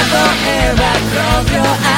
ever throw your eyes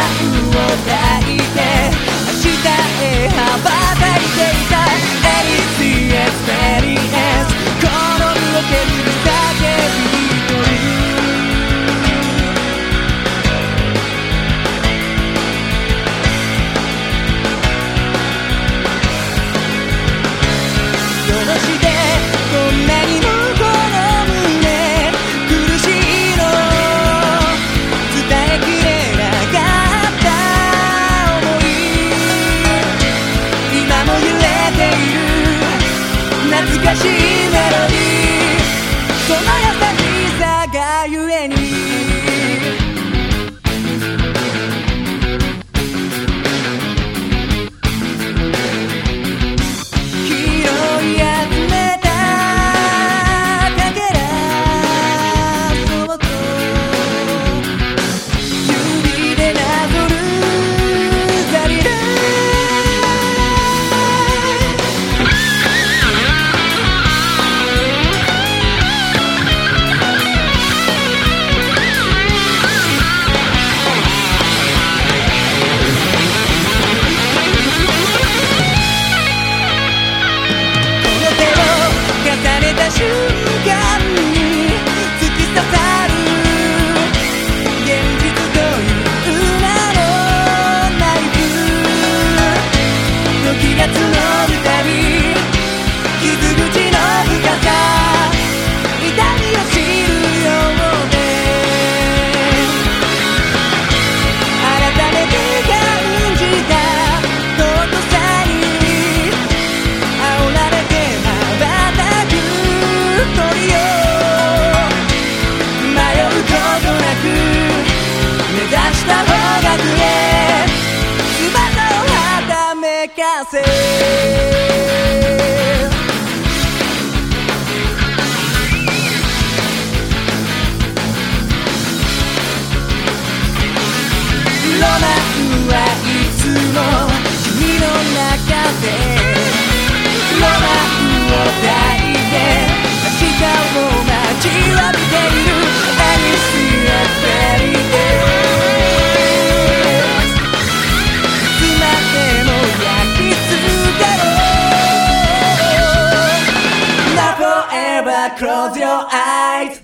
せ。Close your eyes